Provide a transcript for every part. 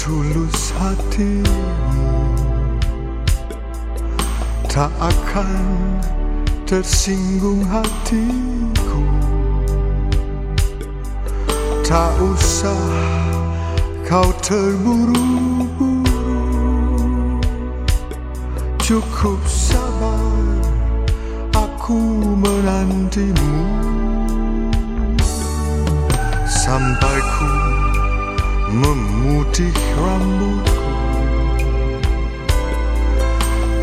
Setulus hatimu Tak akan tersinggung hatiku. Tak usah kau terburu-buru. Cukup sabar aku menantimu. Sampai ku memutih rambutku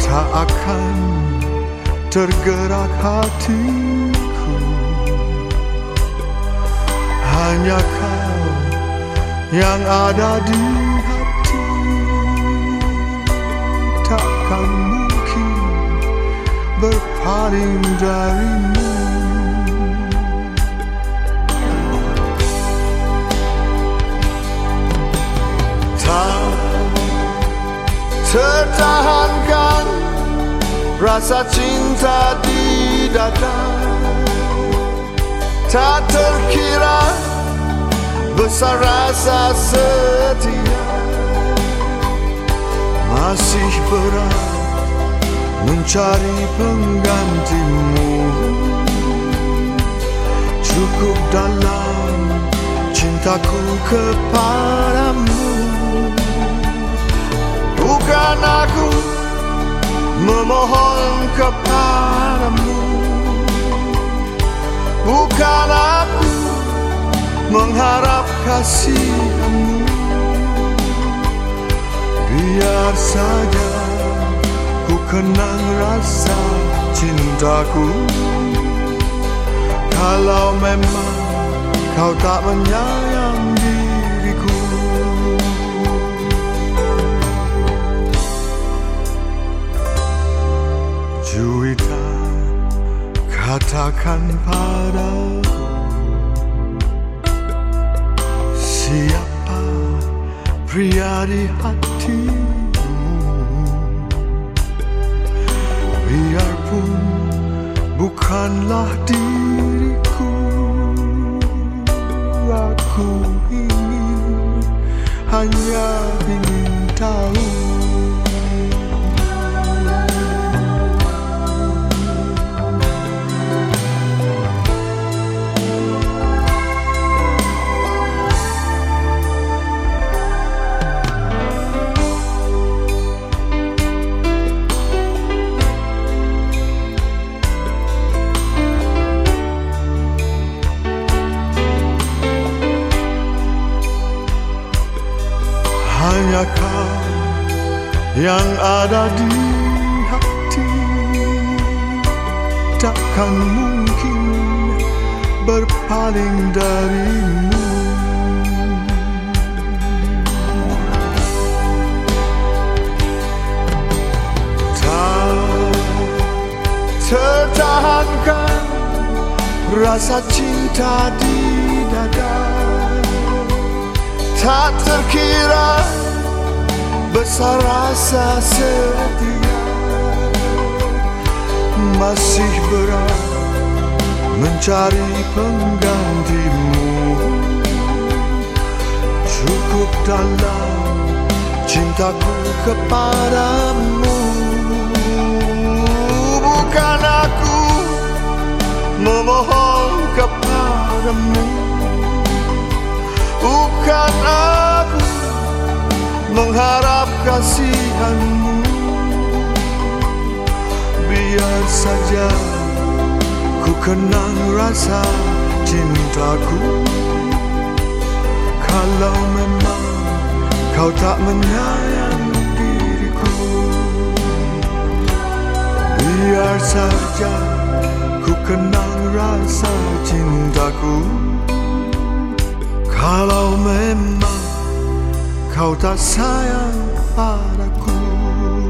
tak akan tergerak hatiku. Hanya kau yang ada di hati. Takkan mungkin berpaling darimu Tertahankan rasa cinta di dada. Tak terkira besar rasa setia. Masih berat mencari penggantimu. Cukup dalam cintaku kepadamu Bukan aku memohon kepadamu. Bukan aku mengharap kasihmu. Biar saja ku kenang rasa cintaku. Kalau memang kau tak menyayang katakan padaku Siapa pria di hatimu. Biarpun bukanlah diriku Aku ingin hanya yang ada di hati takkan mungkin berpaling darimu. Tertahankan rasa cinta di dada. Tak terkira besar rasa setia masih berat mencari penggantimu. Cukup dalam cintaku kepadamu. Bukan mengharap kasihanmu. Biar saja ku kenang rasa cintaku. Kalau memang kau tak menyayang diriku Biar saja ku kenang rasa cintaku. Kalau memang cauta saia para cor.